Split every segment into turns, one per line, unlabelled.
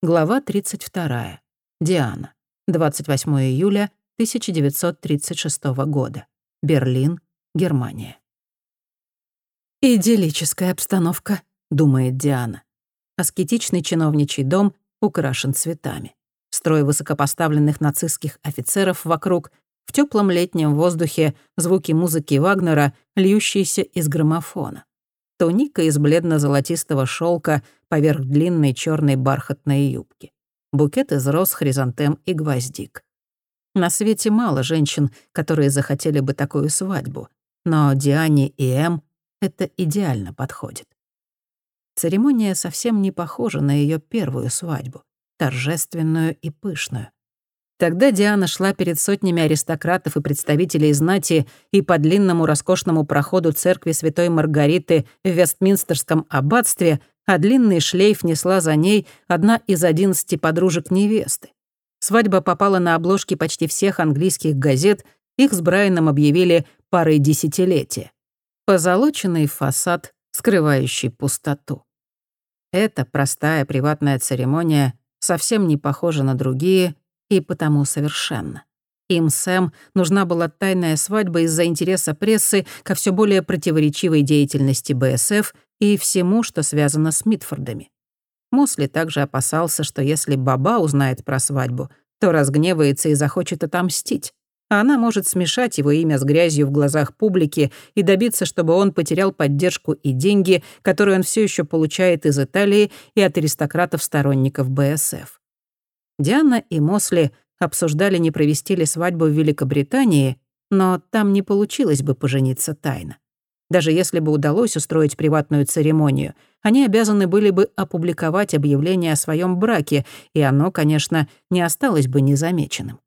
Глава 32. Диана. 28 июля 1936 года. Берлин, Германия. «Идиллическая обстановка», — думает Диана. Аскетичный чиновничий дом украшен цветами. Строй высокопоставленных нацистских офицеров вокруг, в теплом летнем воздухе звуки музыки Вагнера, льющиеся из граммофона. Туника из бледно-золотистого шелка поверх длинной черной бархатной юбки. Букет из роз, хризантем и гвоздик. На свете мало женщин, которые захотели бы такую свадьбу, но Диане и Эм это идеально подходит. Церемония совсем не похожа на ее первую свадьбу, торжественную и пышную. Тогда Диана шла перед сотнями аристократов и представителей знати и по длинному роскошному проходу церкви Святой Маргариты в Вестминстерском аббатстве, а длинный шлейф несла за ней одна из одиннадцати подружек невесты. Свадьба попала на обложки почти всех английских газет, их с Брайаном объявили парой десятилетия. Позолоченный фасад, скрывающий пустоту. Эта простая приватная церемония совсем не похожа на другие — и потому совершенно. Им Сэм нужна была тайная свадьба из-за интереса прессы ко все более противоречивой деятельности БСФ и всему, что связано с Митфордами. Мосли также опасался, что если Баба узнает про свадьбу, то разгневается и захочет отомстить. А она может смешать его имя с грязью в глазах публики и добиться, чтобы он потерял поддержку и деньги, которые он все еще получает из Италии и от аристократов-сторонников БСФ. Диана и Мосли обсуждали, не провести ли свадьбу в Великобритании, но там не получилось бы пожениться тайно. Даже если бы удалось устроить приватную церемонию, они обязаны были бы опубликовать объявление о своем браке, и оно, конечно, не осталось бы незамеченным.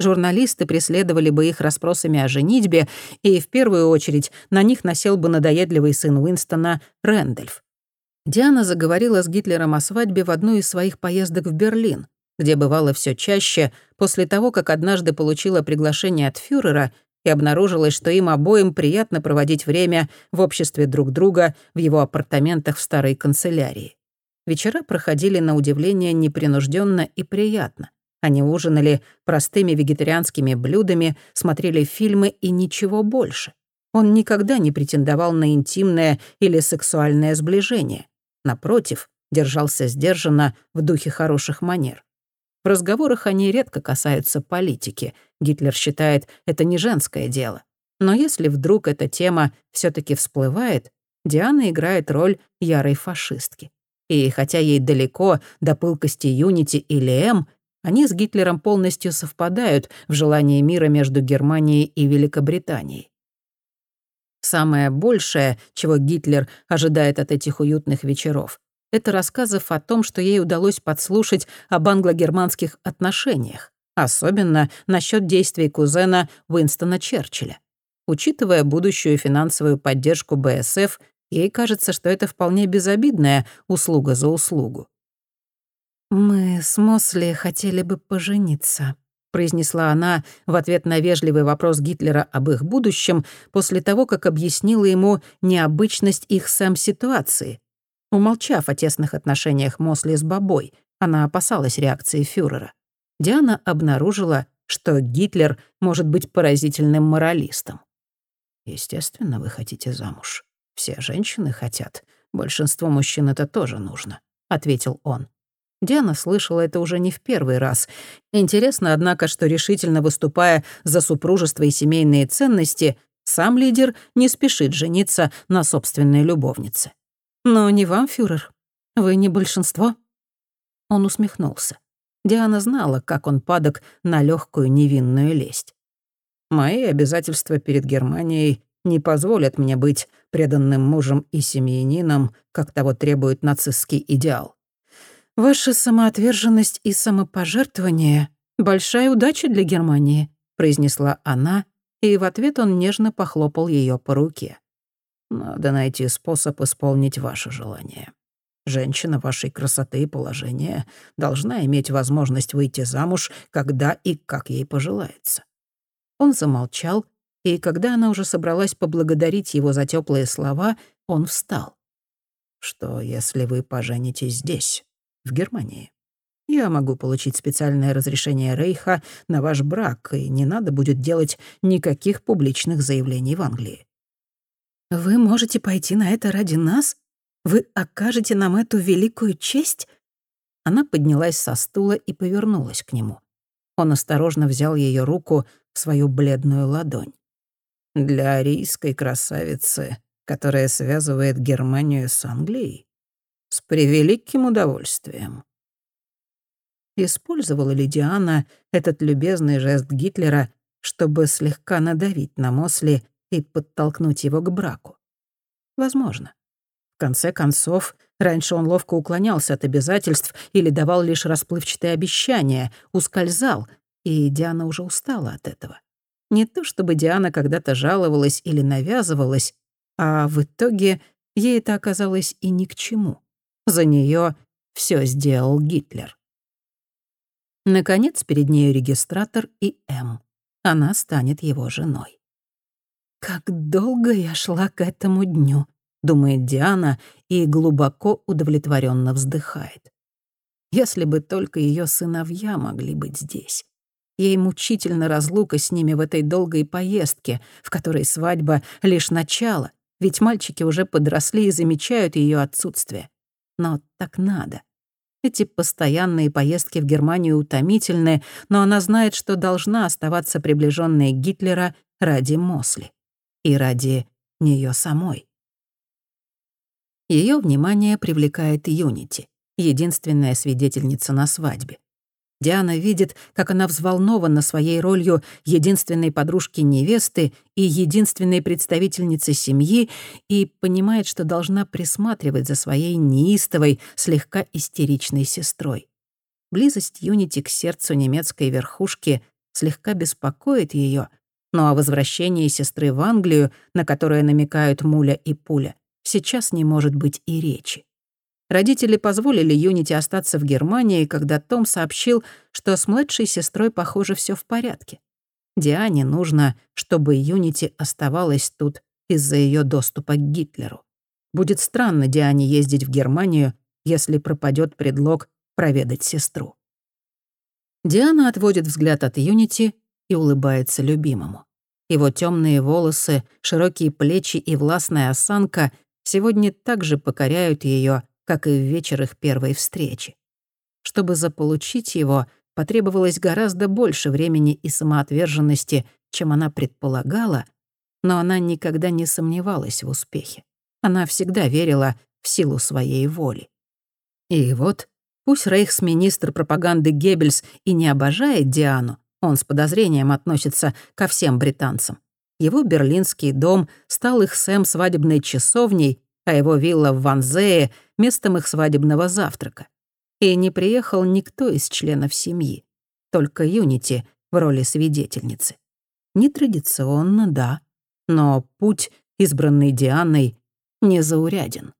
Журналисты преследовали бы их расспросами о женитьбе, и в первую очередь на них насел бы надоедливый сын Уинстона Рэндольф. Диана заговорила с Гитлером о свадьбе в одну из своих поездок в Берлин где бывало все чаще, после того, как однажды получила приглашение от фюрера и обнаружилось, что им обоим приятно проводить время в обществе друг друга в его апартаментах в старой канцелярии. Вечера проходили на удивление непринужденно и приятно. Они ужинали простыми вегетарианскими блюдами, смотрели фильмы и ничего больше. Он никогда не претендовал на интимное или сексуальное сближение. Напротив, держался сдержанно в духе хороших манер. В разговорах они редко касаются политики. Гитлер считает, это не женское дело. Но если вдруг эта тема все таки всплывает, Диана играет роль ярой фашистки. И хотя ей далеко до пылкости Юнити или М, они с Гитлером полностью совпадают в желании мира между Германией и Великобританией. Самое большее, чего Гитлер ожидает от этих уютных вечеров, это рассказов о том, что ей удалось подслушать об англо-германских отношениях, особенно насчет действий кузена Уинстона Черчилля. Учитывая будущую финансовую поддержку БСФ, ей кажется, что это вполне безобидная услуга за услугу. «Мы с Мосли хотели бы пожениться», — произнесла она в ответ на вежливый вопрос Гитлера об их будущем после того, как объяснила ему необычность их сам ситуации, Умолчав о тесных отношениях Мосли с Бабой, она опасалась реакции фюрера. Диана обнаружила, что Гитлер может быть поразительным моралистом. «Естественно, вы хотите замуж. Все женщины хотят. Большинству мужчин это тоже нужно», — ответил он. Диана слышала это уже не в первый раз. Интересно, однако, что решительно выступая за супружество и семейные ценности, сам лидер не спешит жениться на собственной любовнице. «Но не вам, фюрер. Вы не большинство». Он усмехнулся. Диана знала, как он падок на легкую невинную лесть. «Мои обязательства перед Германией не позволят мне быть преданным мужем и семьянином, как того требует нацистский идеал. Ваша самоотверженность и самопожертвование — большая удача для Германии», — произнесла она, и в ответ он нежно похлопал ее по руке. Надо найти способ исполнить ваше желание. Женщина вашей красоты и положения должна иметь возможность выйти замуж, когда и как ей пожелается». Он замолчал, и когда она уже собралась поблагодарить его за теплые слова, он встал. «Что, если вы поженитесь здесь, в Германии? Я могу получить специальное разрешение Рейха на ваш брак, и не надо будет делать никаких публичных заявлений в Англии». «Вы можете пойти на это ради нас? Вы окажете нам эту великую честь?» Она поднялась со стула и повернулась к нему. Он осторожно взял ее руку в свою бледную ладонь. «Для арийской красавицы, которая связывает Германию с Англией, с превеликим удовольствием». Использовала ли Диана этот любезный жест Гитлера, чтобы слегка надавить на Мосли и подтолкнуть его к браку? Возможно. В конце концов, раньше он ловко уклонялся от обязательств или давал лишь расплывчатые обещания, ускользал, и Диана уже устала от этого. Не то чтобы Диана когда-то жаловалась или навязывалась, а в итоге ей это оказалось и ни к чему. За нее все сделал Гитлер. Наконец, перед нею регистратор и М. Она станет его женой. «Как долго я шла к этому дню», — думает Диана и глубоко удовлетворенно вздыхает. Если бы только ее сыновья могли быть здесь. Ей мучительно разлука с ними в этой долгой поездке, в которой свадьба — лишь начало, ведь мальчики уже подросли и замечают ее отсутствие. Но так надо. Эти постоянные поездки в Германию утомительны, но она знает, что должна оставаться приближенной Гитлера ради Мосли и ради нее самой. Ее внимание привлекает Юнити, единственная свидетельница на свадьбе. Диана видит, как она взволнована своей ролью единственной подружки невесты и единственной представительницы семьи и понимает, что должна присматривать за своей неистовой, слегка истеричной сестрой. Близость Юнити к сердцу немецкой верхушки слегка беспокоит ее, но о возвращении сестры в Англию, на которое намекают Муля и Пуля, сейчас не может быть и речи. Родители позволили Юнити остаться в Германии, когда Том сообщил, что с младшей сестрой, похоже, все в порядке. Диане нужно, чтобы Юнити оставалась тут из-за ее доступа к Гитлеру. Будет странно Диане ездить в Германию, если пропадет предлог проведать сестру. Диана отводит взгляд от Юнити и улыбается любимому. Его темные волосы, широкие плечи и властная осанка сегодня также покоряют ее, как и в вечер их первой встречи. Чтобы заполучить его, потребовалось гораздо больше времени и самоотверженности, чем она предполагала, но она никогда не сомневалась в успехе. Она всегда верила в силу своей воли. И вот, пусть рейхсминистр пропаганды Геббельс и не обожает Диану, он с подозрением относится ко всем британцам. Его берлинский дом стал их Сэм свадебной часовней, а его вилла в Ванзее — местом их свадебного завтрака. И не приехал никто из членов семьи, только Юнити в роли свидетельницы. Нетрадиционно, да, но путь, избранный Дианой, незауряден.